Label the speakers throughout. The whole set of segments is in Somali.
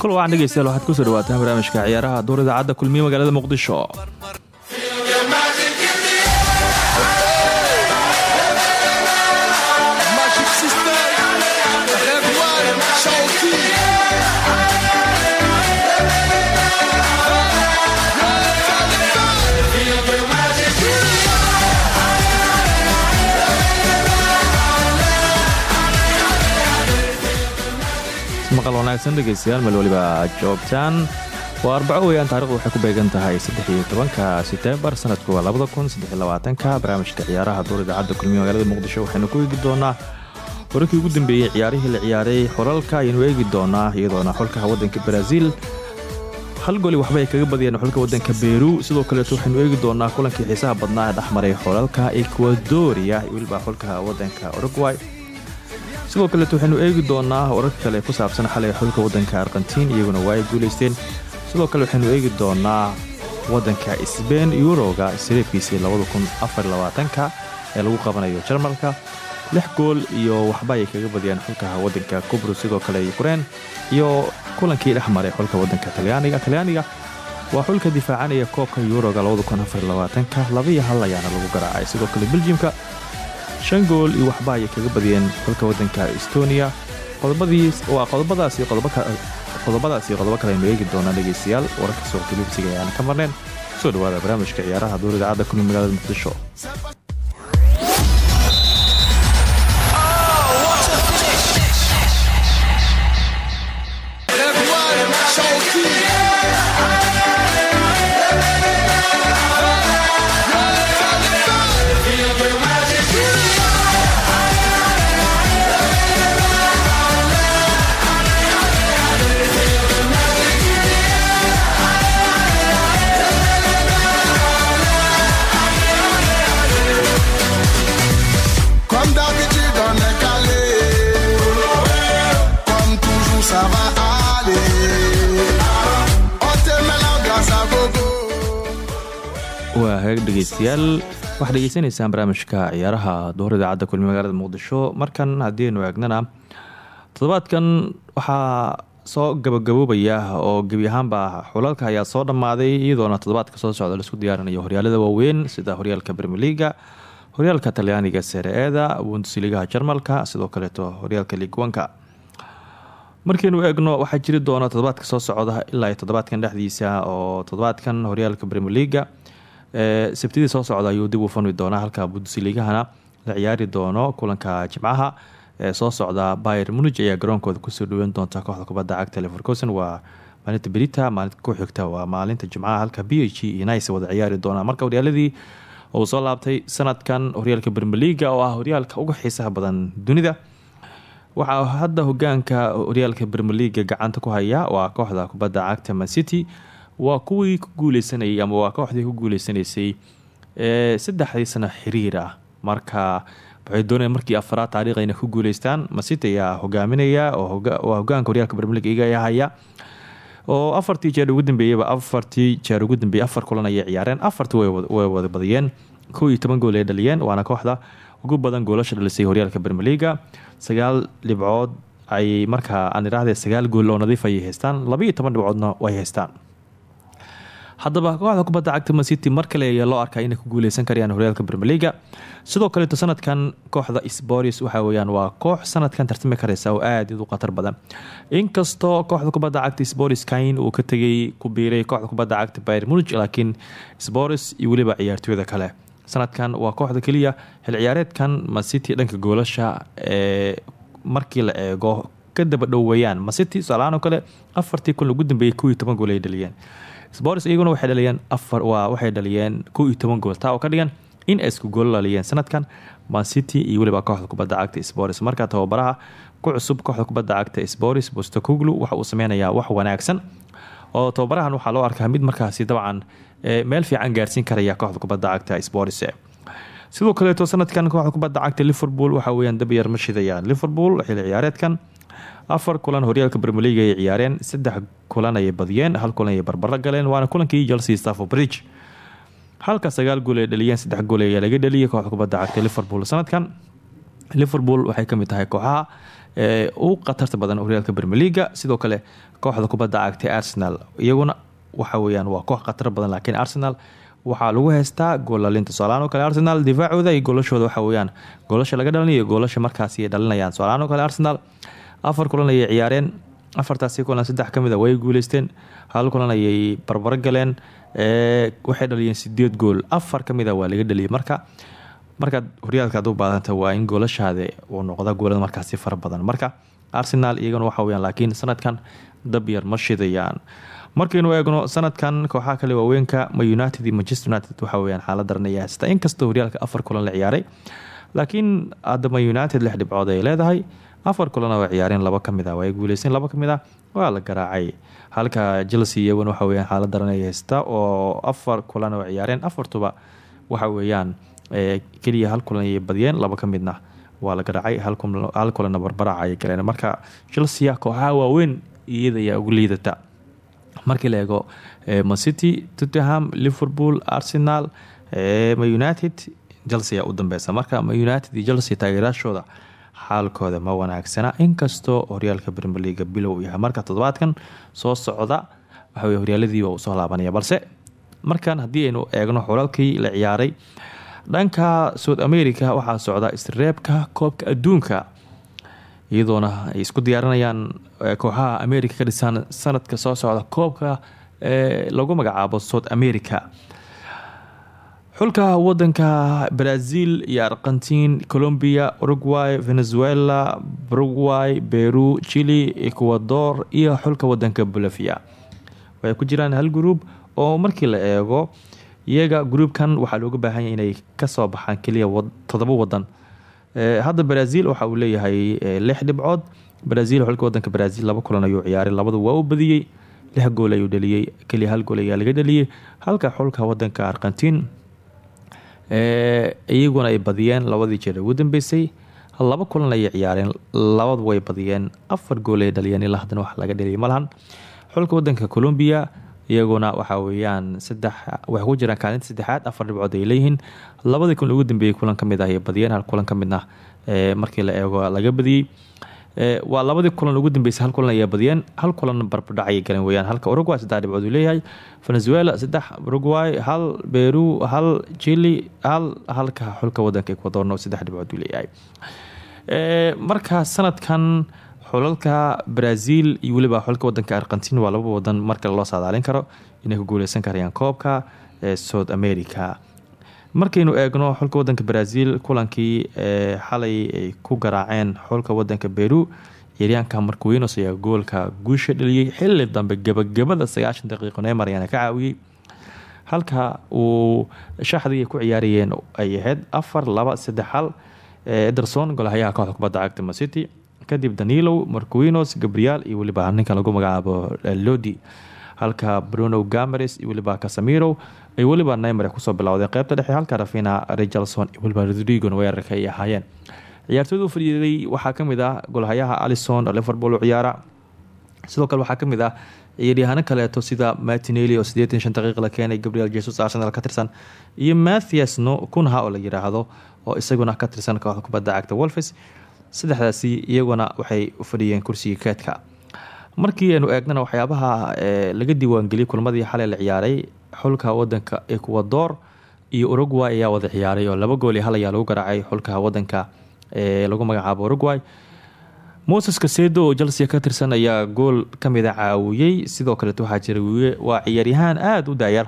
Speaker 1: kul wacan dhegeystayaal waxaad ku soo dhawaataan barnaamijka ciyaaraha duur idaacadda kulmiye magaalada muqdisho maqal wanaagsan dhegeystayaal meel weliba joogtaan. Waa arbaco weeyaan taarikhdu waxay ku beegan tahay saddexiyo tobanka seteembar sanadku waa labada kun saddelabaatanka barnaamijka ciyaaraha duur idaacadda kulmiye magaalada muqdisho waxaynu ku eegi doonaa wararkii ugu dambeeyey ciyaarihii la ciyaaray xolalka ayaynu eegi doonaa iyadoona xulkaha waddanka baraaziil hal goli waxba ay kaga badiyeen xulka waddanka beru sidoo kaleeto waxaynu eegi doonaa kulankii xiisaha badnaa ee dhexmaray xolalka ekwadoria iyo weliba xulkaha waddanka uruguay sidoo kaleeto waxaynu eegi doonaa wararka kale ku saabsan xalay xulka waddanka argentiin iyaguna waa ay guulaysteen sidoo kale waxaynu eegi doonaa waddanka sbein yuroga sariibkiisii ka ee lagu qabanayo jarmalka lix gool iyo waxba ay kaga badiyeen xulkaha waddanka kubru sidoo kale yukrain iyo kulankii dhex maray xulka waddanka talyaaniga talyaaniga waa xulka difaacanaya koobka yuroga labiyo hal ayaana lagu garaacay. Sidoo kale beljimka shan gool iyo waxba ayay kaga badiyeen xulka waddanka estonia. Waa qodobadaas iyo qodobo kale aynu eegi doonaa dhegeystayaal. Wararka suuqka libsiga ayaan ka marneen ku soo dhawaada barnaamijka ciyaaraha duur idaacadda kulmi magaalada muqdisho dhegeystayaal. Waxaad dhegeysanaysaan barnaamijka ciyaaraha duhur idaacadda kulmi magaalada muqdisho. Markan haddiinu eegnana toddobaadkan waxaa soo gabagaboobaya oo gebi ahaanba xulalka ayaa soo dhammaaday iyadoona toddobaadka soo socda la isku diyaarinayo horyaalada waaweyn sida horyaalka bermeliga horyaalka talyaaniga seere-eeda bundusligaha jarmalka sidoo kaleeto horyaalka ligwanka markaynu eegno waxaa jiri doona toddobaadka soo socda ilaa toddobaadkan dhexdiisa oo toddobaadkan horyaalka bremeliga ee sabtidii soo socda ayuu dib u furmi doonaa halka bundusligahana la ciyaari doono kulanka jimcaha. Ee soo socda bayer munig ayaa garoonkooda ku soo dhaweyn doonta kooxda kubadda cagta levercosen waa maalinta berita maalinta ku xigta waa maalinta jimcaha halka b h wada ciyaari doonaa. Marka horyaaladii uu soo laabtay sanadkan horyaalka bremeliga oo ah horyaalka uga xiisaha badan dunida waxaa hadda hogaanka horyaalka bremeliga gacanta ku haya waa kooxda kubadda cagta mancity waa kuwii ku guuleysanayay ama waa kooxdii ku guuleysanaysay saddexdii sano xiriir ah. Marka waxay doonayaan markii afaraad taariikh inay ku guuleystaan. Mancity ayaa hogaaminaya oo waa hogaanka horyaalka bremeliga iga haya. Oo afartii jeer ugu dambeeyaba afartii jeer ugu dambeeyay afar kulan ayay ciyaareen. Afartii way wada badiyeen. Kow iyo toban gool ay dhaliyeen waana kooxda ugu badan goolasha dhalisay horyaalka bermeliga sagaal dhibcood ay markaa aan sagaal gool oo nadiif ayay haystaan. Labaiyo dhibcoodna way haystaan haddaba kooxda kubadda cagta mancity mar kale ayaa loo arkaa inay ku guuleysan karayaan horyaalka bermeliga sidoo kaleeto sanadkan kooxda sporis waxa weyaan waa koox sanadkan tartami kareysa oo aad u khatar badan. Inkastoo kooxda kubadda cagta sporis kain uu ka tegay ku biiray kooxda kubadda cagta bayer munig laakiin sporis iyo weliba ciyaartooyada kale. Sanadkan waa kooxda keliya xil ciyaareedkan mancity dhanka goolasha ee markii la eego ka daba dhoweeyaan mancity tusaalahaan oo kale afartii kun ugu dambeeyay kow gool ay dhaliyeen spors iyaguna waxay dhaliyeen afar waa waxay dhaliyeen kow iyo toban gool taa oo ka dhigan in ay isku goolo dhaliyeen sanadkan. Mancity iyo weliba kooxda kubadda cagta spors markaa tababaraha ku cusub kooxda kubadda cagta spors bostocoglu waxa uu sameynayaa wax wanaagsan. Oo tababarahan waxaa loo arkaa mid markaasi dabcan meel fiican gaarsiin karaya kooxda kubadda cagta sports sidoo kaleeto sanadkan kooxda kubadda cagta liverpool waxa weyaan dabyar ma shidayaan liverpool xili ciyaareedkan afar kulan horyaalka bermeliga ay ciyaareen saddex kulan ayay badiyeen hal kulan ayay barbaro galeen waana kulankii chelsea stafford bridge halka sagaal gool ay dhaliyeen saddex gool ayaa laga dhaliyay kooxda kubadda cagta liverpool sanadkan. Liverpool waxay ka mid tahay kooxaha ugu khatarta badan horyaalka bermeliga sidoo kale kooxda kubadda cagta arsenal iyaguna waxa weyaan waa koox khatar badan laakiin arsenal waxaa lagu heystaa goolalinta soalaano kale arsenal difaacooda iyo goolashooda waxa weyaan goolasha laga dhalinayo goollasha markaasi ay dhalinayaan. Soalaano kale arsenal afar kulan ayay ciyaareen. Afartaasi kulan saddex ka mid a way guuleysteen. Hal kulan ayay barbaro galeen waxay dhaliyeen sideed gool. Afar ka mid a waa laga dhaliyay. Marka markaad horyaalka ad u baadanta waa in goolashaada uu noqda goolada markaasi fara badan. Marka arsenal iyagana waxa weyaan laakiin sanadkan dabyar ma shidayaan. Markaynu eegno sanadkan kooxaha kale waaweynka ma united iyo manchester united waxa weyaan xaalad daran ayaa inkastoo horyaalka afar kulan la ciyaaray laakiin hadama united lix dhibcood ay leedahay afar kulan oo ciyaareen laba ka mid ah waa ay guuleysteen laba ka mid ah waa la garaacay. Halka chelsea iyaguna waxa weyaan xaalad daran ay haysta oo afar kulan oo ciyaareen afartuba waxa weeyaan keliya hal kulan ayay badiyeen laba ka waa la garaacay. Hal kulanna barbaraca ayay galeen. Marka chelsea kooxaha waaweyn iyada ayaa ugu liidata. Markii la eego macity tottenham liverpool arsenal ma united chelsea u dambeysa marka ma united iyo chelsea taageeraashooda xaalkooda ma wanaagsana. Inkastoo horyaalka brmeliga bilow yahay marka toddobaadkan soo socda waxaw horyaaladiiba uu soo laabanaya. Balse markan haddii aynu eegno xulalkii la ciyaaray dhanka south america waxaa socda isreebka koobka adduunka iyadoona ay isku diyaarinayaan kooxaha america ka dhisan sanadka soo socda koobka ee lagu magacaabo south america xulka wadanka brazil iyo argentin colombia uruguay venezuela uruguay peru chile ecuador iyo xulka wadanka bolivia. Waxay ku jiraan hal gruub oo markii la eego iyaga gruubkan waxaa looga baahanya inay ka soo baxaan keliya todoba wadan. Hadda brazil waxa uu leeyahay lix dhibcood. Brazil xulka wadanka brazil laba kulan ayuu ciyaaray labadu waa u badiyey lix gool ayuu dhaliyey keliya hal gool ayaa laga dhaliyey halka xulka wadanka argentin iyaguna ay badiyeen labadii jeer. Ugu dambeysay laba kulan ayay ciyaareen labadu way badiyeen afar gool ay dhaliyeen ilaa haddana wax laga dhaliyay. Malahan xulka wadanka colombia iyaguna waxa weyaan saddex waxay ku jiraan kaalinta saddexaad afar dhibcood ay leeyihiin. Labadii kulan ugu dambeeyey kulan ka mid ah ay badiyeen hal kulan kamidna markii la eego laga badiyey waa labadii kulan ugu dambeysay hal kulan ayaa badiyeen hal kulan barbadhac ayay galeen weyaan halka uruguay saddex dhibcood uu leeyahay venezuela saddex uruguay hal peru hal chili hal halka xulka wadanka ecuadorna saddex dhibcood uu leeyahay. Marka sanadkan xulalka brazil iyo weliba xulka wadanka argentin waa laba wadan markale loo saadaalin karo. Inay ku guuleysan karayaan koobka south america markaynu eegno xulka wadanka brazil kulankii xalay ay ku garaaceen xulka wadanka peru ciyaaryaanka markwinos ayaa goolka guusha dhaliyey xili dambe gabagabada sagaashan daqiiqo neymar ayaana ka caawiyey halka uu shaxdii ku ciyaarayeen ay ahayd afar laba saddex hal ederson golahayaha kooxda kubadda cagta macity kadib danilow marquinos gabriel iyo weliba ninka lagu magacaabo lodi. Halka bruno gameres iyo weliba casamiro ay weliba neymer ku soo bilowday qeybta dhexe halka rafina richardson iyo weliba rodrigon weerarka ay ahaayeen ciyaartooyda u fadhiiday waxaa ka mid ah golhayaha alison oo liverpool u ciyaara. Sidoo kale waxaa ka mid ah ciyaaryahaano kaleeto sida martineli oo sideetan shan la keenay gabriel jesus arsenal ka tirsan iyo mathias no kunha oo la yiraahdo oo isaguna ka tirsan kooxda kubadda cagta wolfes saddexdaasi iyaguna waxay fadhiyeen kursiga keedka markii aynu eegnana waxyaabaha laga diiwaangeliyay kulmadii xalay la ciyaaray xulka wadanka ecuador iyo uruguay ayaa wada ciyaaray oo laba gool ayaa lagu garaacay xulka wadanka ee lagu magacaabo uruguay. Moses kasedo oo chelsea ka tirsan ayaa gool kamida caawiyey. Sidoo kaleet waxaa jira waa ciyaaryahaan aada u daayar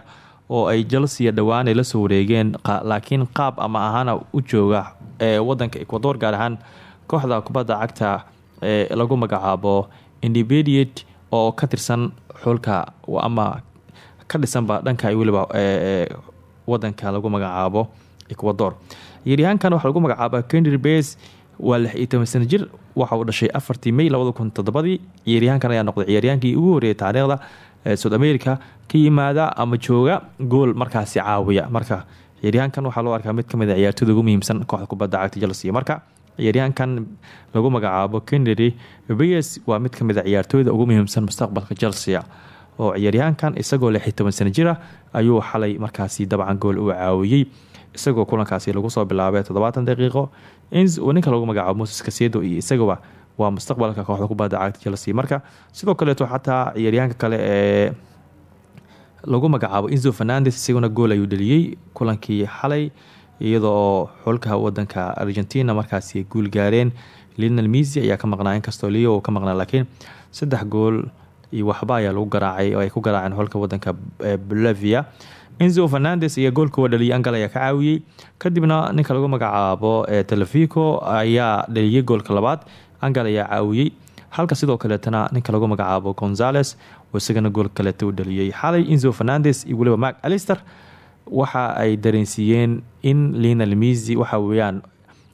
Speaker 1: oo ay chelsea dhowaan ay la soo wareegeen laakiin qaab ama ahaana u jooga ee wadanka ecuador gaar ahaan kooxda kubadda cagta ee lagu magacaabo indepediate oo ka tirsan xulka ama ka dhisanba dhanka weliba wadanka lagu magacaabo ecuador. Ciyaaryahaankan waxaa lagu magacaaba kendry base waa lix iyo toban jir waxa uu dhashay afartii may labada kun ayaa noqday ciyaaryaankii ugu horreeyay taariikhda south america ka yimaada ama jooga gool markaasi caawiya. Marka ciyaaryahankan waxaa loo arkaa mid ka mid a ciyaartooyda ugu muhiimsan kooxda kubadda cagta chelsea. Marka ciyaaryahankan lagu magacaabo kennedy bs waa mid ka mid a ciyaartooyda ugu muhiimsan mustaqbalka chelsea oo ciyaaryahankan isagoo lix toban jira ayuu xalay markaasi dabcan gool u caawiyey isagoo kulankaasi lagu soo bilaabay toddobaatan daqiiqo. Ninka lagu magacaabo moses kasedo iyo isagaba waa mustaqbalka kooxda kubadda cagta chelsea. Marka sidoo kaleeto xataa ciyaaryahanka kale ee lagu magacaabo inzo fernandes isaguna gool ayuu dhaliyey kulankii xalay iyadoo xulka wadanka argentina markaasi guul gaareen. Linal misi ayaa ka maqnaa inkastoo leo ka maqnaa laakiin saddex gool iyo waxba ayaa lagu garaacay oo ay ku garaaceen xulka wadanka bolivia. Enzo fernandes iyo goolka waa dhaliyay angal ayaa ka caawiyey kadibna ninka lagu magacaabo telefico ayaa dhaliyay goolka labaad angal ayaa caawiyey halka sidoo kaleetana ninka lagu magacaabo gonzales oo isagana gool kaleeta u dhaliyey xalay enzo fernandes iyo weliba alister waxa ay dareensiiyeen in linal misi waxa weeyaan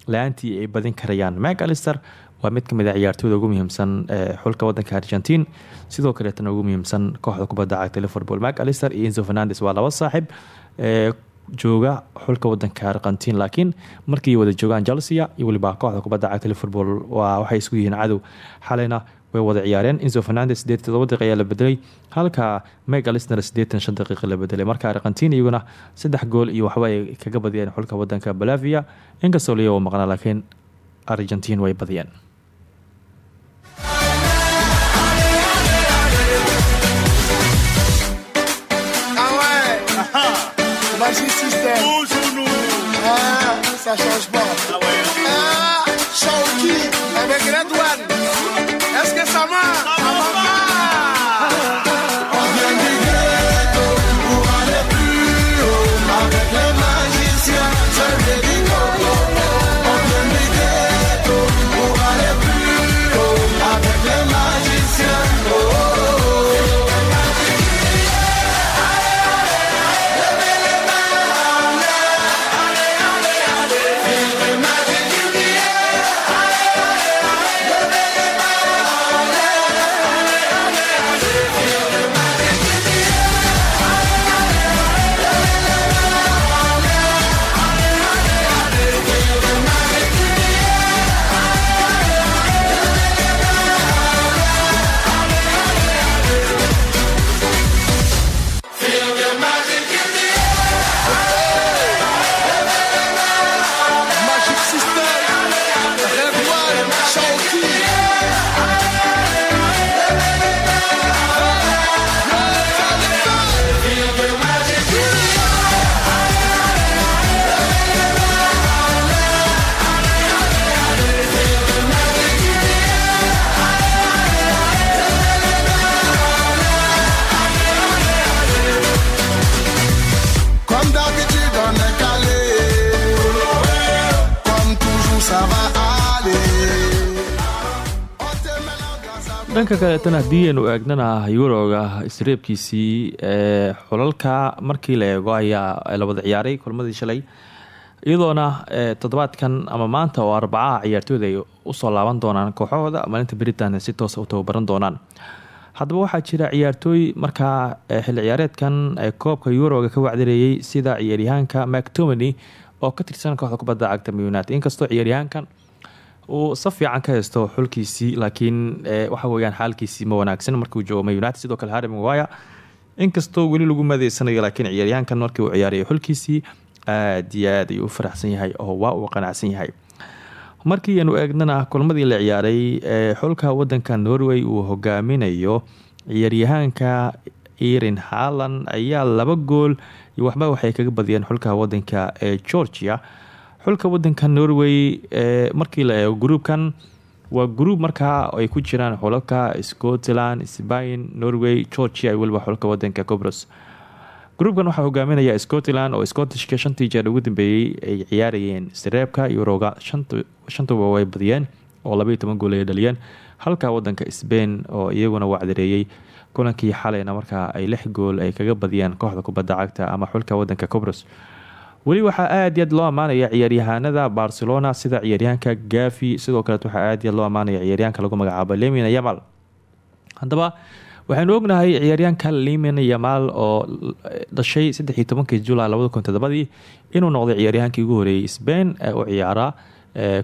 Speaker 1: la'aantii ay badin karayaan. Mac alister waa mid ka mid a ciyaartooyda ugu muhiimsan ee xulka wadanka argentin sidoo kaleetana ugu muhiimsan kooxda kubadda cagta liverpool. Mac alister iyo enzo fernandes waa laba saaxib ee jooga xulka wadanka argentin laakiin markii wada joogaan chelsea iyo weliba kooxda kubadda cagta liverpool waa waxay isku yihiin cadow. Xalayna way wada ciyaareen. Enzo fernandes daqiiq ayaa la bedelay halka meg alisner sideetan shan daqiiqa la bedelay marka argentin iyaguna saddex gool iyo waxba ay kaga badiyeen xulka wadanka bolavia inkastoo liya maqnaa laakiin argentin way badiyeen dhanka kaleetana haddii aynu eegnana yuroga isreebkiisii ee xulalka markii la eego ayaa la wada ciyaaray kulmadii shalay. Iyadoona toddobaadkan ama maanta oo arbacaha ciyaartooyda ay u soo laaban doonaan kooxahooda maalinta britain si toosa u tababaran doonaan. Haddaba waxaa jira ciyaartooy markaa xilli ciyaareedkan ee koobka yuroga ka wacdireeyey sida ciyaaryahaanka mactomany oo ka tirsan kooxda kubadda cagta Man united. Inkastoo ciyaaryahaankan uu saf fiican ka haysto xulkiisii laakiin ee, waxa weyaan xaalkiisii ma wanaagsan markii uu joogo Man united. Sidoo kale harry maguire inkastoo weli lagu madeysanayo laakiin ciyaaryahankan markii uu ciyaarayay xulkiisii aad iyo aad ayuu faraxsan yahay oo waa uu qanacsan yahay. Markii aanu eegnana kulmadii la ciyaaray ee xulka wadanka norway uu hogaaminayo ciyaaryahaanka erin haalan ayaa laba gool waxba waxay kaga badiyeen xulka wadanka ee georgia xulka wadanka norway ee markii la eego gruubkan waa gruub markaa ay ku jiraan xulalka scotland spain norway georgia iyo weliba xulka wadanka cobros gruubkan waxaa hogaaminaya scotland oo scottishka shantii jeer ugu dambeeyey ay ciyaarayeen sareebka yuroga shantuba way badiyeen oo labaiyo toban gool ay dhaliyeen. Halka wadanka spain oo iyaguna wacdareeyey kulankii xalayna markaa ay lix gool ay kaga badiyeen kooxda kubadda cagta ama xulka wadanka cobros weli waxaa aad iyaad loo ammaanaya ciyaaryahaanada barcelona sida ciyaaryahanka gafi sidoo kale waxaa aad iyaad loo ammaanaya ciyaaryahanka lagu magacaabo lemina yamal. Haddaba waxaynu ognahay ciyaaryaanka liman yamaal oo dhashay saddexiy tobankii julaay labada kun inuu noqday ciyaaryahankii ugu horeeyey sbain ee u ciyaara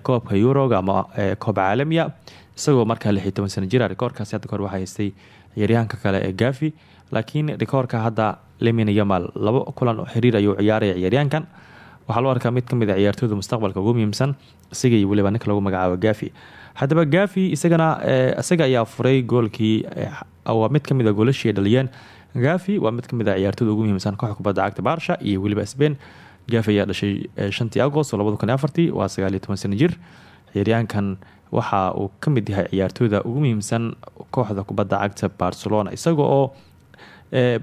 Speaker 1: koobka eurog ama koob caalamiya isagoo markaa lixiy toban sana jira. Hadda kahor waxaa haystay ciyaaryahanka kale ee gafi laakiin rikoorka hadda liman yamal labo kulan oo xiriir ayuu ciyaaraya ciyaaryahankan. Waxaa loo arkaa mid ka mid a ciyaartooyda mustaqbalka ugu muhiimsan isaga iyo ninka lagu magacaabo gafi haddaba gafi isagana isaga ayaa furay goolkii waa mid ka mid a goolashii ay dhaliyeen. Gafi waa mid ka mid a ciyaartooyda ugu muhiimsan kooxda kubadda cagta baarsha iyo weliba sbain gafi ayaa dhashay shantii agost labada kun afartii waa sagaaliyo toban jir. Ciyaaryahankan waxa uu ka mid yahay ciyaartooyda ugu muhiimsan kooxda kubadda cagta barcelona isaga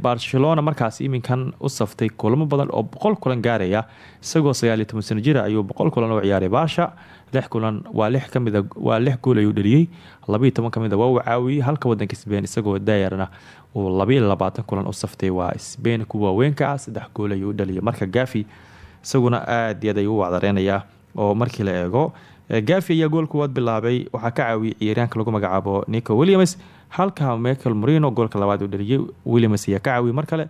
Speaker 1: barcelona markaas iminkan u saftay kulamo badan oo boqol kulan gaaraya isagoo sagaaliyo toban sano jira ayuu boqol kulan u ciyaaray baasha lix kulan waa lix kamida waa lix gool ayuu dhaliyey labaiyo toban ka mid a waa uu caawiyey halka wadanka sbain isagoo daayarna uu labaiyo labaatan kulan u saftay. Waa sbain kuwa waaweynka ah saddex gool ayuu dhaliyay. Marka gafi isaguna aad iyo aad ayuu u wacdareynayaa oo markii la eego gafi ayaa gool kuwaad bilaabay waxaa ka caawiyay ciyaaryaanka lagu magacaabo nico williams halka michael morino goolka labaad uu dhaliyay williams ayaa ka caawiyey mar kale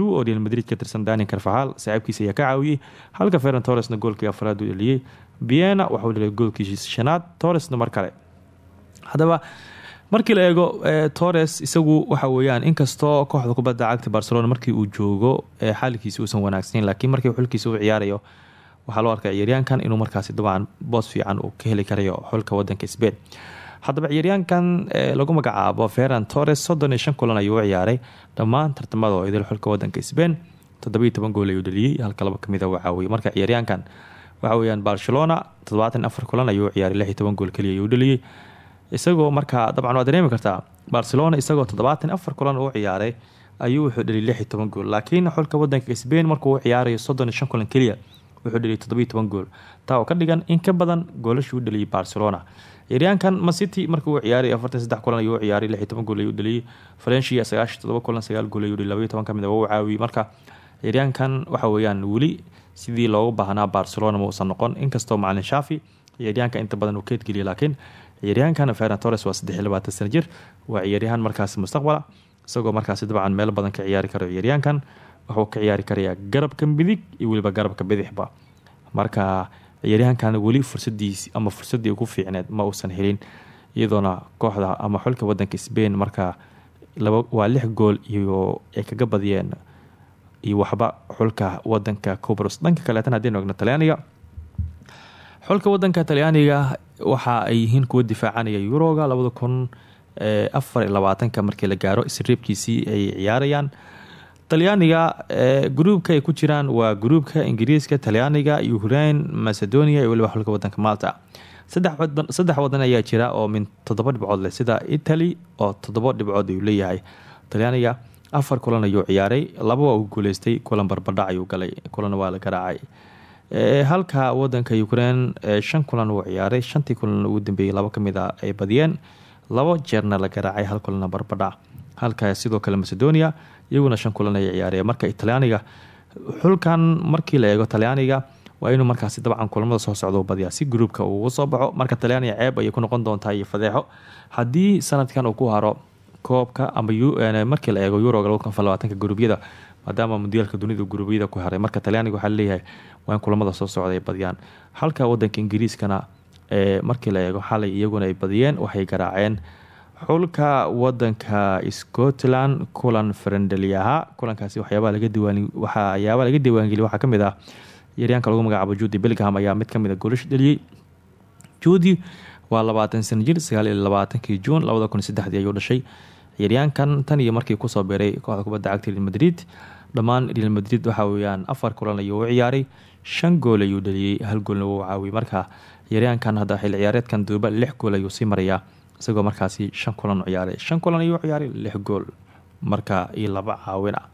Speaker 1: oo real madrid ka tirsan dani carfaxal saaxiibkiisa ayaa ka caawiyey halka ferran torresna goolkii afraad uu dhaliyey biena waxauu dhaliyay goolkiisi shanaad torresna mar kale. Markii la eego torres isagu waxa weyaan inkastoo kooxda kubadda cagta barcelona markii uu joogo xaalkiisi uusan wanaagsaneyn laakiin markii xulkiisa u ciyaarayo waxaa loo arkaa ciyaaryaankan inuu markaasi dabcan boos fiican uu ka heli karayo xulka wadanka sbain haddaba ciyaaryaankan lagu magacaabo ferran torres soddon iyo shan kulan ayuu ciyaaray. Dhammaan tartamada idil xulka wadanka sbain toddobiiyo toban gool ayuu dhaliyey halka laba ka mid a uu caawiyey marka ciyaaryaankan waxa weyaan barcelona toddobaatan afar kulan ayuu ciyaaray lix iyo toban gool keliya ayuu dhaliyey isagoo markaa dabcan waad dareemi kartaa barcelona isagoo toddobaatan afar kulan u ciyaaray ayuu wuxuu dhaliyay lix iyo toban gool. Laakiin xulka wadanka sbain markuu u ciyaarayo iyo shan kulan keliya wuxuu dhaliyay toddobiiyo toban gool taa ka dhigan in ka badan goolashii u dhaliyay barcelona. Ciyaaryaankan macity markii uu ciyaaray afartan saddex kulan ayuu ciyaaray lix iyo toban gool ayuu dhaliyay. Farenshia sagaashan todoba kulan sagaal gool ayuu dhaliyay labaiyo toban ka mid a waa u caawiyey marka ciyaaryaankan waxa weeyaan weli sidii loogu baahnaa barcelona ma uusan noqon. Inkastoo macalin shaafi ciyaaryahanka inta badan uu keedgeliya laakiin ciyaaryahankan ferran torres waa saddex iyo jir. Waa ciyaaryahan markaasi mustaqbala isagoo markaasi dabcan meelo badan ka ciyaari karo ciyaaryahankan wuxuu ka ciyaari karayaa garabka midig iyo weliba garabka bidixba. Marka ciyaaryahankan weli fursadiisi ama fursadii ugu fiicneed ma uusan helin iyadoona kooxda ama xulka wadanka sbain marka waa lix gool iyo ay kaga badiyeen iyo waxba xulka wadanka cobros. Dhanka kaleetan hadaynu egno talyaaniga xulka wadanka talyaaniga waxa ay yihiin kuwa difaacanaya yuroga labada kun afar iyo markii la gaaro. Isreebkiisii ay ciyaarayaan talyaaniga gruubka ay ku jiraan waa gruubka ingiriiska talyaaniga ukraine macedonia iyo weliba xulka malta. Saddex wadan ayaa jira oo min toddoba dhibcood leh sida italy oo toddoba dhibcood ayuu leeyahay. Talyaaniga afar kulan ayuu ciyaaray laba uu guuleystay kulan barbadhac ayuu galay kulan waa la garaacay. Halka wadanka ukraine shan kulan uu ciyaaray shantii kulan ugu dambeeyey laba ka mid a ay badiyeen labo jeerna la garaacay hal kulana barbadhac halka sidoo kale macedonia iyaguna shan kulan ay ciyaareen marka talyaaniga xulkan markii la eego talyaaniga waa inuu markaasi dabcan kulamada soo socda badiyaa. Si gruubka uu uga soo baxo marka talyaaniga ceeb ayay ku noqon doontaa iyo fadeexo. Haddii sanadkan uu ku haro koobka ama markii la eego yuroga labaatanka gruubyada maadaama mundiaalka dunida gruubyada ku haray marka talyaaniga waxaa leeyahay waa in kulamada soo socda ay badiyaan. Halka wadanka ingiriiskana markii la eego xalay iyaguna ay badiyeen waxay garaaceen xulka wadanka scotland kulan farendeliyaha kulankaasi waxyaabaa laga diwaan waxyaabaa laga diiwaangeliya waxaa ka mid ah yaryaanka lagu magacaabo judi bellingham ayaa mid ka mid a goolash dhaliyey judi waa labaatan sana jir sagaal iyo labaatankii juun ayuu dhashay. Ciyaaryaankan tan iyo markii ku soo biiray kooxda kubadda cagta real madrid dhammaan real madrid waxa weyaan afar kulan ayuu u ciyaaray shan gool ayuu dhaliyey hal goolna wuu caawiyey marka ciyaaryaankan hadda xil ciyaareedkan duuba lix gool ayuu sii marayaa isagoo markaasi shan kulan ciyaaray. Shan kulan ayuu ciyaaray lix gool. Marka iyo laba caawin ah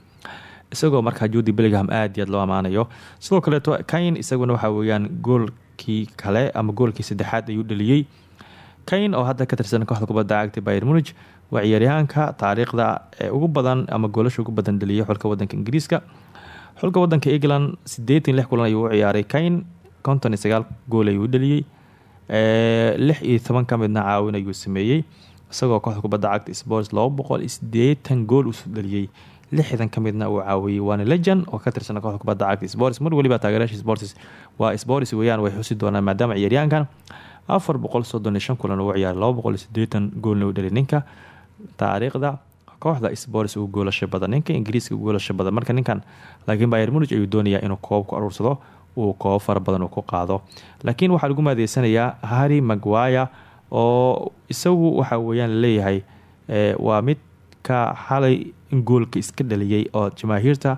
Speaker 1: isagoo markaa judi bellingham aad iyo aad loo ammaanayo sidoo kaleeto kain isaguna waxa weyaan goolkii kale ama goolkii saddexaad ayuu dhaliyey kain oo hadda ka tirsan kooxda kubadda cagta bayer munig waa ciyaaryahaanka taariikhda ugu badan ama goolasha ugu badan dhaliyay xulka wadanka ingiriiska. Xulka wadanka england sideetan lix kulan ayuu ciyaaray. Kain konton sagaal gool ayuu dhaliyey lix iyo toban ka midna caawin ayuu sameeyey isagoo kooxda kubadda cagta sports laba boqol gool u soo dhaliyey. Lixdan ka midna uu caawiyey waana legend oo ka tirsana kooxda kubadda cagta sports mar waliba taageerayaasha sports waa sports weeyaan way xusi doonaan maadaama ciyaaryahankan afar kulan uu ciyaaray laba boqol uu dhaliy ninka. Taariikhda kooxda sports uu goolasha badan ninka ingiriiska u goolasha badan marka ninkan laakiin bayr munij ayuu doonayaa inuu koob ku aruursado uu koobo fara badan ku qaado. Laakiin waxaa lagu maadeysanayaa harry magwaya oo isagu waxa weyaan la leeyahay waa midka xalay goolka iska dhaliyey oo jamaahiirta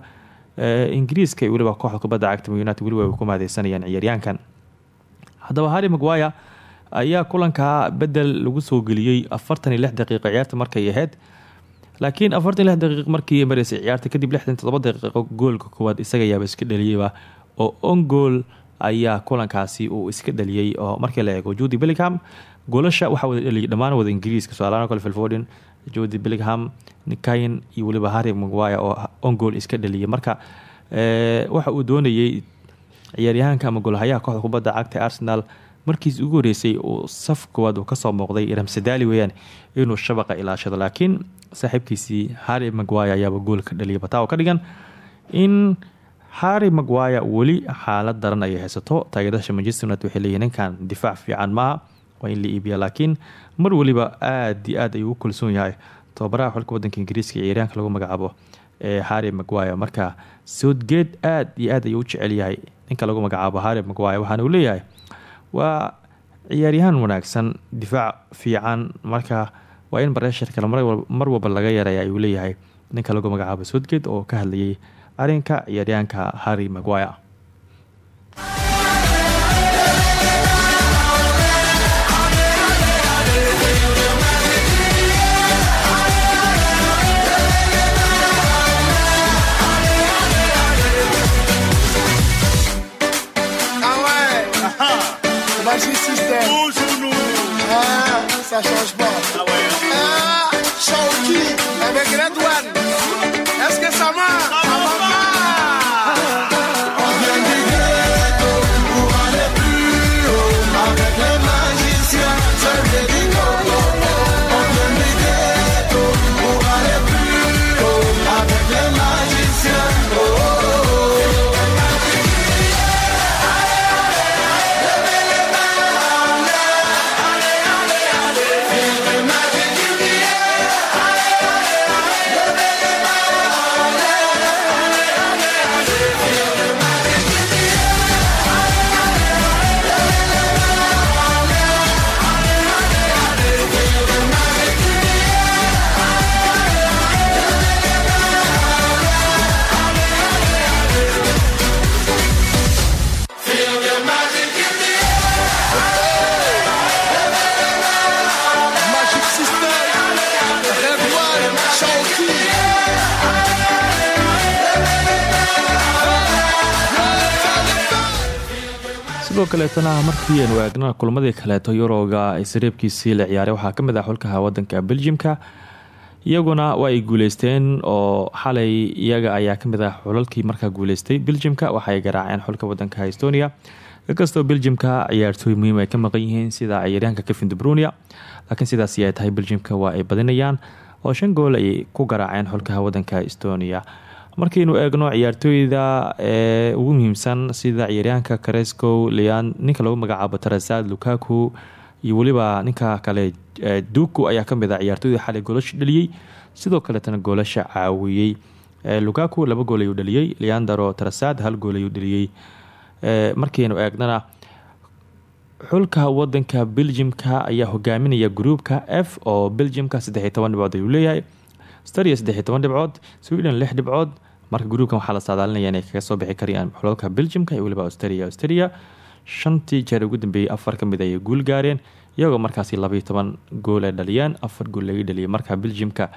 Speaker 1: ingiriiska iyo weliba kooxda kubadda cagta united weliba ku maadeysanayaan ciyaaryaankan haddaba harry magwaya ayaa kulankaa bedel lagu soo geliyey afartan iyo lix daqiiqo ciyaarta markay ahayd. Laakiin afartan iyo lix daqiiq markii ciyaarta kadib lixdan todoba daqiiqo goolka koowaad isaga yaaba iska dhaliyeyba oo ongool ayaa kulankaasi uu iska dhaliyey oo markii la eego judi bellingham goolasha waxaa wada dhaliyay dhammaan wada ingiriiska soalaan kale filfordin judi bellingham nikayn iyo weliba harry magwaya oo ongool iska dhaliyay. Marka waxa uu doonayey ciyaaryahaanka ama goolhayaha kooxda kubadda cagta arsenal markiis ugu horeysay uu saf koowaad uu ka soo muuqday ramsadaali weyaan inuu shabaqa ilaashado. Laakiin saaxiibkiisii harry magwaya ayaaba gool ka dhaliyay bataa oo ka dhigan in harry magwaya weli xaalad daran ayay haysato. Taageerasha manchester united waxay leeyihiin ninkan difaac fiican maaha waa in la iibiya laakiin mar weliba aada iyo aad ayuu u yahay. Tobabaraha xulka wadanka ingiriiska ciyaaryahanka lagu magacaabo ee harry magwaya marka soodgeed aada iyo aad ayuu jecel yahay ninka lagu magacaabo harry magwaya waxaana uu leeyahay waa ciyaaryahaan wanaagsan difaac fiican marka waa in bareeshar kale mar walba laga yaraya ayuu leeyahay ninka lagu magacaabo soodgeed oo ka hadlayay arinka ciyaaryahanka harry magwaya
Speaker 2: Magic System. Ah, ça change pas. Ah, Shawky avec Red One. Est-ce
Speaker 1: kaleetana markii aynu eegna kulamadii kaleeto yuroga isreebkiisii la ciyaaray. Waxaa ka mid ah xulkaha wadanka beljimka iyaguna waa ay guuleysteen oo xalay iyaga ayaa ka mid ah xulalkii markaa guuleystay beljimka waxaay garaaceen xulka wadanka estonia. Inkastoo beljimka ciyaartooy muhiim ay ka maqan yihiin sida ciyaaryahanka kevin debrunia laakiin sidaas ay tahay beljimka waa ay badinayaan oo shan gool ayay ku garaaceen xulkaha wadanka estonia markiinu eegno ciyaartooyda ee ugu muhiimsan sida ciyaaryahanka karesco lean ninka lagu magacaabo tarasad lukaku iyo weliba ninka kale duku ayaa ka mid ah ciyaartooyda xalay goolasha dhaliyey sidoo kaleetana goolasha caawiyey lukaku laba gool ayuu dhaliyey leandaro tarasad hal gool ayuu dhaliyey markiinu eegnana xulka wadanka beljimka ayaa hogaaminaya gruupka f oo beljimka saddexiy toban dhibcood ayuu leeyahay. Staria toban dhibcood sweden lix dhibcood marka gruupkan waxaa la saadaalinaya inay kaga soo bixi karayaan xulalka beljimka iyo weliba austria austria shantii jeer ugu dambeeyey afar ka mid ayay guul gaareen iyagoo markaasi labaiyo gool ay dhaliyeen afar gool laga dhaliyay. Marka beljimka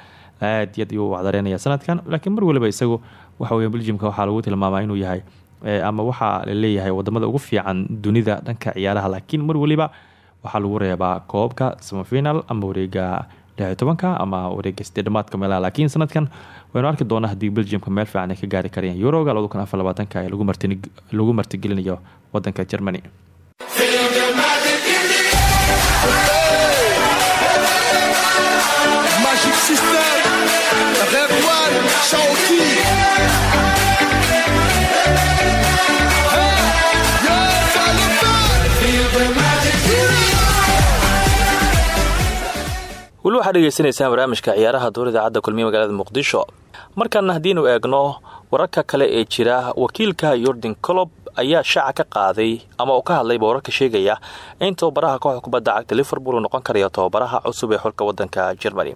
Speaker 1: aad iyo aad ayuu wacdareynaya sanadkan laakiin mar waliba isagu waxa weya beljimka waxaa lagu tilmaamaa inuu yahay ama waxaa la leeyahay waddamada ugu fiican dunida dhanka ciyaaraha. Laakiin mar waliba waxaa lagu reebaa koobka samafinal ama wareega tobanka ama wareega sideedhamaadka meelaha laakiin sanadkan waynu arki doonaa haddii beljimka meel fiican ay ka gaari karayaan yuroga ee lagu martigelinayo wadanka germany weli waxaad dhegeysanaysaan barnaamijka ciyaaraha dowr idaacadda kulmiye magaalada muqdisho. Markan haddiinu eegno wararka kale ee jira wakiilka yordan colob ayaa shaaca ka qaaday ama uu ka hadlayba wararka sheegaya in tababaraha kooxda kubadda cagta liverpool uu noqon karayo tababaraha cusub ee xulka wadanka germany.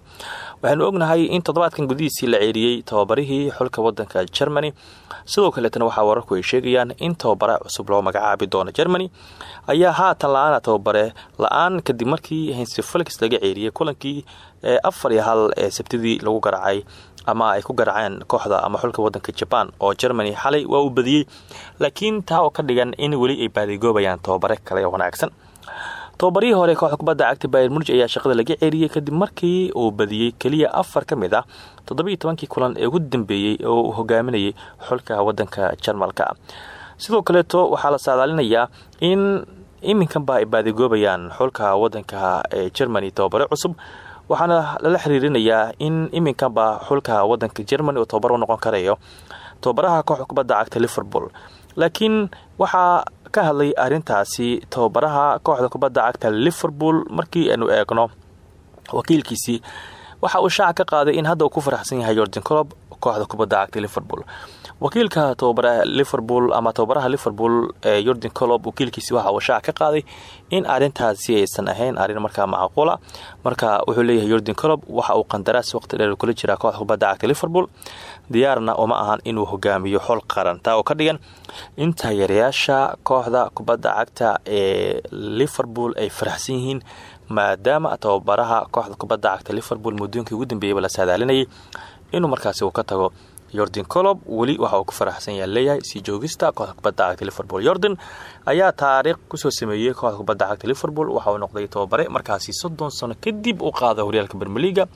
Speaker 1: Waxaynu ognahay in toddobaadkan gudihiisii la ceeriyey tababarihii xulka wadanka germany. Sidoo kaleetana waxaa wararku ay sheegayaan in tababare cusub loo magacaabi doono. Germany ayaa haatan la'aana tababare la'aan kadib markii hensi felix laga ceeriyey kulankii ee afar iyo hal ee sabtidii lagu garaacay ama ay ku garaaceen kooxda ama xulka wadanka jaban oo germany xalay waa uu badiyey laakiin taa oo ka dhigan in weli ay baadigoobayaan tababare kale oo wanaagsan. Tababarihii hore kooxda kubadda cagta bayer munij ayaa shaqada laga ceeriyey kadib markii uu badiyey keliya afar ka mid ah toddobiiyo tobankii kulan ee ugu dambeeyey oo uu hogaaminayay xulka wadanka jarmalka. Sidoo kaleeto waxaa la saadaalinayaa in iminkanba ay baadigoobayaan xulka wadanka ee germany tababare cusub waxaana lala xiriirinayaa in iminkanba xulka wadanka germany uu tababar u noqon karayo tababaraha kooxda kubadda cagta liverpool. Laakiin waxaa ka hadlay arintaasi tababaraha kooxda kubadda cagta liverpool markii aynu eegno wakiilkiisii waxa uu shaaca ka qaaday in hadda uu ku faraxsan yahay yordan colob kooxda kubadda cagta liverpool wakiilka tababaraha liverpool ama tababaraha liverpool ee yordan colob wakiilkiisi waxa uu shaaca ka qaaday in arintaasi aysan ahayn arrin markaa macquula. Marka wuxuu leeyahay yordan colob waxa uu qandaraas waqti dheer kula jiraa kooxda kubadda cagta liverpool. Diyaarna uma ahan inuu hogaamiyo xol qaran. Taa oo ka dhigan in taageerayaasha kooxda kubadda cagta ee liverpool ay faraxsan yihiin maadaama tababaraha kooxda kubadda cagta liverpool muddooyinkii ugu dambeeyeyba la saadaalinayay inuu markaasi uu ka tago yordan colob weli waxa uu ku faraxsan yaha leeyahay joogista kooxda kubadda cagta liverpool. Yordan ayaa taariikh ku soo sameeyey kooxda kubadda cagta liverpool waxa uu noqday tababare markaasi soddon sano kadib u qaada horyaalka bermeliga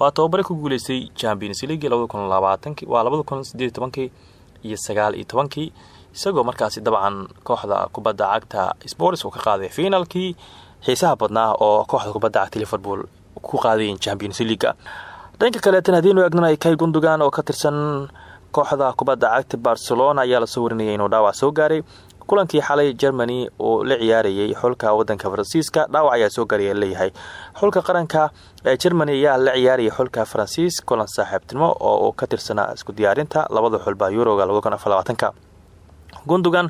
Speaker 1: waa tababare ku guuleystay champions league waa labada kun sideed iyo sagaal iyo tobankii isagoo markaasi dabcan kooxda kubadda cagta sports uu ka qaaday finalkii xiisaha badnaa oo kooxda kubadda cagta liverpool ku qaadayeen champions leaga dhanka kaleetan haddiinu eegnana kay gundogan oo ka tirsan kooxda kubadda cagta barcelona ayaa la soo warinayay inuu dhaawac soo gaaray. Kulankii xalay germany uu la ciyaarayay xulka wadanka faransiiska dhaawac ayaa soo gaaraya leeyahay. Xulka qaranka ee germany ayaa la ciyaarayay xulka faransiis kulan saaxiibtinimo oo uu ka tirsanaa isku diyaarinta labada xulba yuroga gundogan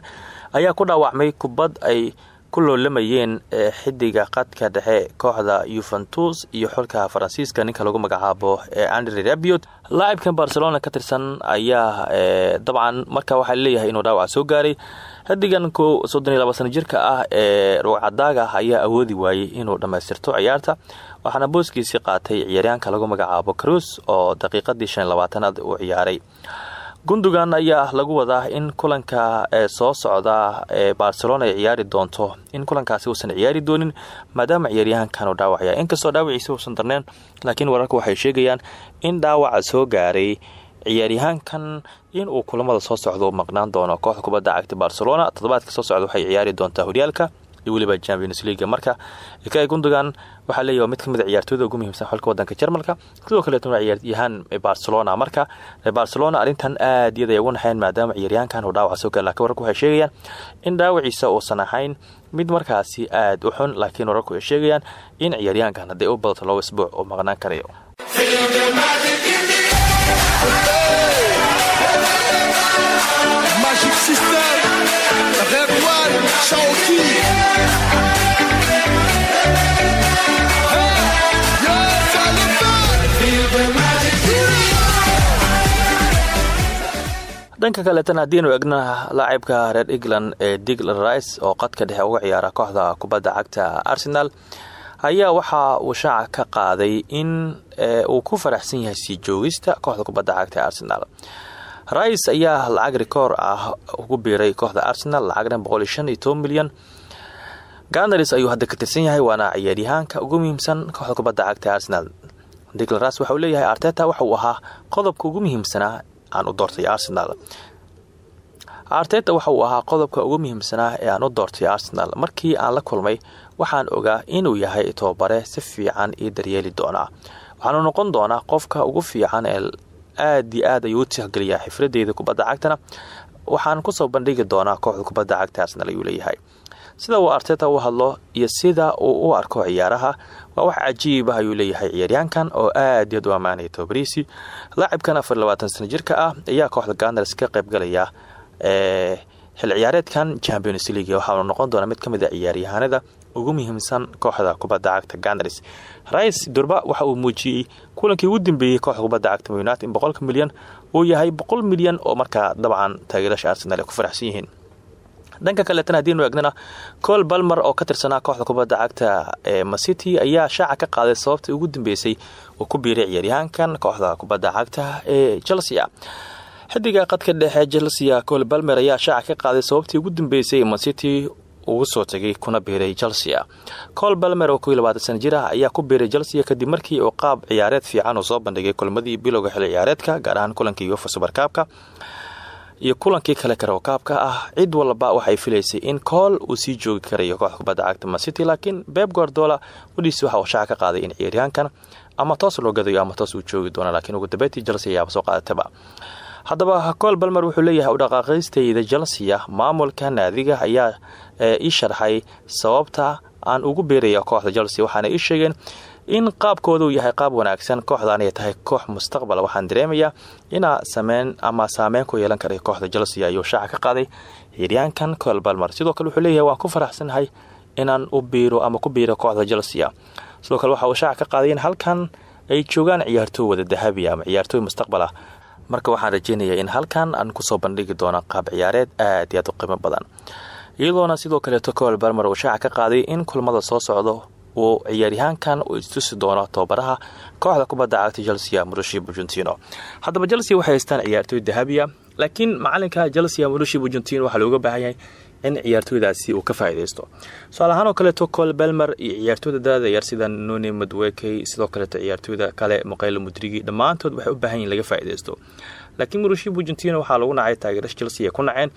Speaker 1: ayaa ku dhaawacmay kubad ay ku loolamayeen xidiga qadka dhexe kooxda yuventus iyo xulka faransiiska ninka lagu magacaabo ee andre rabiot. Laacibkan barcelona ka tirsan ayaa dabcan marka waxaa leeyahay inuu dhaawac soo gaaray. Xidigan soddon iyo laba sano jirka ah ee ruucadaaga ayaa awoodi waayey inuu dhammaystirto ciyaarta waxaana booskiisii qaatay ciyaaryaanka lagu magacaabo cruz oo daqiiqadii shan labaatanaad uu ciyaaray gundogan ayaa lagu wadaa in kulanka ee soo socda ee barcelona ay ciyaari doonto in kulankaasi uusan ciyaari doonin maadaama ciyaaryahankan uu dhaawacya inkastoo dhaawaciisa uusan darneen laakiin wararka waxay sheegayaan in dhaawaca soo gaaray ciyaaryahaankan in uu kulamada soo socda u maqnaan doono. Kooxda kubadda cagta barcelona toddobaadka soo socda waxay ciyaari doontaa horyaalka iyo weliba champions leaga marka ilkay gundogan waxaa leeyahy mid ka mid a ciyaartooyda ugu muhiimsan xolka wadanka jarmalka. Sidoo kaleetna waa ciyaaryahaan barcelona. Marka barcelona arrintan aad iyada ay ugu naxeen maadaama ciyaaryahankan uu dhaawaca soo gaar lakiin wararku sheegayaan in dhaawaciisa uusan ahayn mid markaasi aad u xun laakiin wararku ay sheegayaan in ciyaaryahankan hadday u badato laba isbuuc uu maqnaan karayo dhanka kaleetan haddiinu egna laacibka reer england ee digl rice oo qadka dhexe uga ciyaara kooxda kubadda cagta arsenal ayaa waxa uu shaaca ka qaaday in uu ku faraxsan yahay sii joogista kooxda kubadda cagta arsenal. Rice ayaa lacag rikoor ah ugu biiray kooxda arsenal lacagna milyan. Ganars ayuu hadda ka tirsan yahay waana ciyaaryahaanka ugu muhiimsan kooxda kubadda cagta arsenal. Digl rice waxa uu leeyahay arteta waxa uu ahaa qodobka ugu muhiimsanaa aan u doortay arsenal. Arteta waxa uu ahaa qodobka ugu muhiimsanaa ee aan u doortay arsenal. Markii aan la kulmay waxaan ogaa inuu yahay tababare si fiican ii daryeeli doonaa. Waxaanu noqon doonaa qofka ugu fiican ee aad iyo aad ayuu u tixgeliyaa xifradeeda kubadda cagtana. Waxaan ku soo bandhigi doonaa kooxda kubadda cagta arsenal ayuu leeyahay sida uu arteta u hadlo iyo sida uu u arko ciyaaraha waa wax cajiibah ayuu leeyahay ciyaaryaankan oo aad iyaad u ammaanaya laacibkan afar sana jirka ah ayaa kooxda ganars ka qaybgalaya ee xil ciyaareedkan champions league waxaanu noqon doonaa mid ka mid a ciyaaryahanada ugu muhiimsan kooxda kubadda cagta ganars rais durba waxa uu muujiyey kulankii ugu dambeeyey kooxda kubadda cagta united in boqolka milyan uu yahay boqol milyan oo markaa dabcan taageerasha arsenal ay ku faraxsan yihiin dhanka kaleetana haddiinu eegnana col balmer oo ka tirsanaa kooxda kubadda cagta ee macity ayaa shaaca ka qaaday sababtii ugu dambeysay uu ku biiray ciyaaryahankan kooxda kubadda cagta ee chelsea. Xidiga qadka dhexe chelsea col balmer ayaa shaaca ka qaaday sababtii ugu dambeysay macity ugu soo tagay kuna biiray chelsea. Col balmer oo ko labaatan jir ah ayaa ku biiray chelsea kadib markii uu qaab ciyaareed fiican uu soo bandhigay kulmadii bilowga xil ciyaareedka gaar ahaan kulankii uefa subarkaabka iyo kulankii kale karokaabka ah cid walba waxay filaysay in kool uu sii joogi karayo kooxda kubadda cagta macity laakiin beb gordola wadhiisi waxa ka qaaday in ciyaaryahankan ama toos loo gadayo ama toos uu joogi doona laakiin ugu dambeyntii chelsea ayaaba soo qaadataba. Haddaba col balmer wuxuu leeyahay udhaqaaqaystayda chelsea maamulka naadiga ayaa ii sharxay sababta aan ugu beeraya kooxda chelsea waxaana ii sheegeen in qaabkooda uu yahay qaab wanaagsan kooxdan ay tahay koox mustaqbal. Waxaan dareemayaa inaa sameyn ama saameyn ku yeelan karay kooxda chelsea ayuu shaaca ka qaaday. Ciyaaryaankan col balmer sidoo kale wuxuu leeyahay waan ku faraxsanahay inaan u biiro ama ku biiro kooxda chelsea. Sidoo kale waxa uu shaaca ka qaaday in halkan ay joogaan ciyaartooy wada dahabi ama ciyaartooy mustaqbal ah. Marka waxaan rajeynayaa in halkan aan ku soo bandhigi doono qaab ciyaareed aad iyo aad u qiimo badan. Iyadoona sidoo kaleeto col balmer uu shaaca ka qaaday in kulmada soo socdo uu ciyaaryahaankan istusi doono tababaraha kooxda kubadda cagta chelsea murushi burgentino haddaba chelsea waxay haystaan ciyaartooy dahabiya laakiin macalinka chelsea murushi burgentino waxaa looga baahan in ciyaartooydaasi uu ka faaideysto tusaale ahaan oo kaleeto col belmer iyo ciyaartooyda daadayar sida noni madwekey sidoo kaleeto ciyaartooyda kale muqaylo mudrigi dhammaantood waxay u baahan yihiin laga faaideysto laakiin murushi burgentino waxaa lagu nacay taageerasha chelsea ku naceen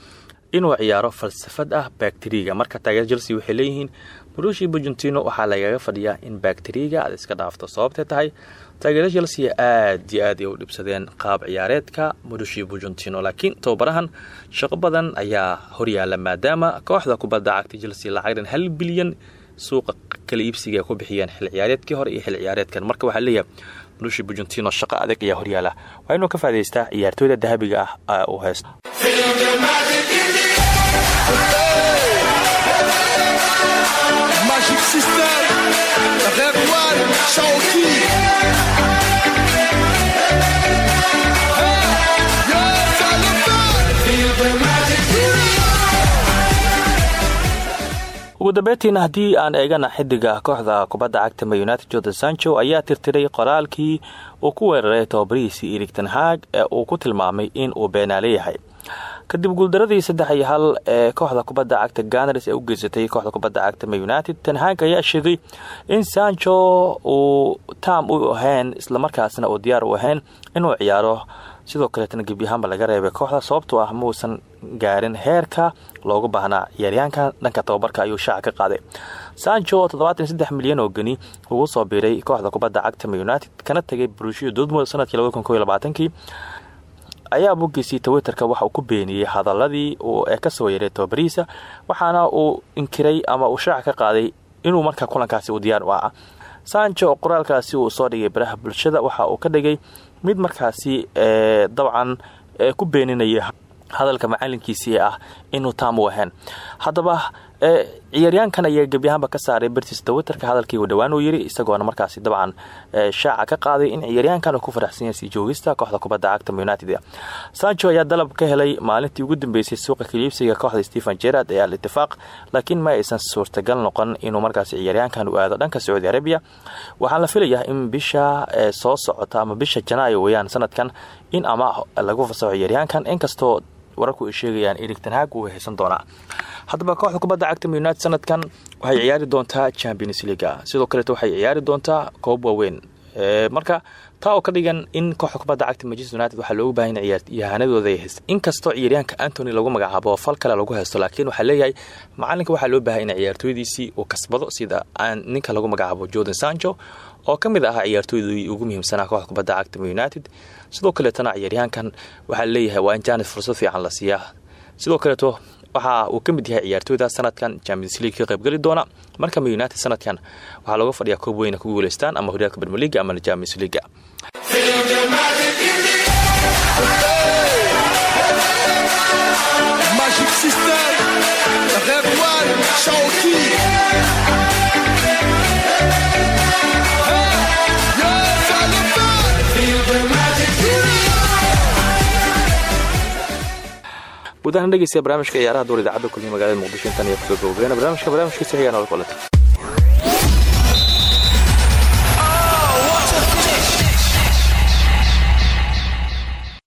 Speaker 1: inuu ciyaaro falsafad ah bakteriga marka taageera chelsea waxay leeyihiin murushi burgentino waxaa lagaga fadhiyaa in bakteriga aad iska dhaafto sababtay tahay taageera chelsea aad iyo aad ay u dhibsadeen qaab ciyaareedka murushi burgentino laakiin tababarahan shaqo badan ayaa horyaala maadaama kooxda kubadda cagta chelsea lacagdan hal bilyan suuqa kala iibsiga ku bixiyeen xil ciyaareedkii hore iyo xil ciyaareedkan. Marka waxaa leeyahay murushi burgentino shaqo adag ayaa horyaala waa inuu ka faa'idaystaa ciyaartooyda dahabiga ah uu haysto
Speaker 2: System, Red One, Shawty. The
Speaker 1: ugu dambeyntiina haddii aan eegana xidiga kooxda kubadda cagta ma united jordan sancho ayaa tirtiray qoraalkii uu ku weeraray tobabarihiisii erig tenhaag ee uu ku tilmaamay in uu beenaale yahay kadib guuldaradii saddex iyo hal ee kooxda kubadda cagta ganars ee u geysatay kooxda kubadda cagta ma united tenhaag ayaa sheegay in sancho uu taam u ahayn islamarkaasna uu diyaar u ahayn inuu ciyaaro. Sidoo kaleetana gebyahaanba laga reebay kooxda sababtoo ah mausan gaarin heerka loogu baahnaa ciyaaryahanka dhanka tababarka ayuu shaaca ka qaaday. Sancho oo toddobaatan saddex milyan oo geni ugu soo biiray kooxda kubadda cagta ma united kana tegay brushio dortmund sannadkii labada kun kob iyo labaatankii ayaa boggiisii twitterka waxa uu ku beeniyey hadaladii ee ka soo yeeray tababarihiisa waxaana uu inkiray ama uu shaaca ka qaaday inuu markaa kulankaasi uu diyaar u aha sancho oo qoraalkaasi uu soo dhigay baraha bulshada waxa uu ka dhigay mid markaasi dabcan ku beeninaya hadalka macalinkiisii ah inuu taam u ahayn. Haddaba ciyaaryaankan ayaa gebyahaanba ka saaray bartiis twitterka hadalkii uu dhowaan uu yiri isagoona markaasi dabcan shaaca ka qaaday in ciyaaryahankan ku faraxsan yahay sii joogista kooxda kubadda cagta united sancho ayaa dalab ka helay maalintii ugu dambeysay suuqa kaliibsiga kooxda stephen gerard ee al itifaaq laakiin ma aysan suurtagal noqon inuu markaasi ciyaaryahankan u aado dhanka sacuudi arabiya waxaan la filayaa in bisha soo socota ama bisha janaayo weyaan sanadkan in ama lagu fasaxo ciyaaryahankan inkastoo wararku ay sheegayaan erig tanhaag uu haysan doonaa. Haddaba kooxda kubadda cagta united sanadkan waxay ciyaari doontaa champions leaga sidoo kaleet waxay ciyaari doontaa koob waaweyn. Marka taa oo ka dhigan in kooxda kubadda cagta manchester united waxaa loogu baahan yahanadooda ay haysta inkastoo ciyaaryahanka antony lagu magacaabo fal kale lagu haysto laakiin waxaa leeyahay macalinka waxaa loo baahay in ciyaartooydiisii uu kasbado sida ninka lagu magacaabo jordan sancho oo ka mid ahaa ciyaartooydii ugu muhiimsanaa kooxda kubadda cagta united. Sidoo kaleetana ciyaaryahaankan waxaa leeyahay waa in janis fursad fiican la siiyaa. Sidoo kaleeto waxa uu ka mid yahay ciyaartooyda sanadkan champions league ka qaybgeli doona. Marka ma united sanadkan waxaa looga fadhiyaa koob weyna ku guuleystaan ama horyaalka bermeliga ama champions leaga guud ahaan dhegeystayaa barnaamijka ciyaaraha door idaacadda kulmiye magaalada muqdisho intan iyo ku soo gabagabeena barnaamijka barnaamijkiisa xigaa nolol kulanta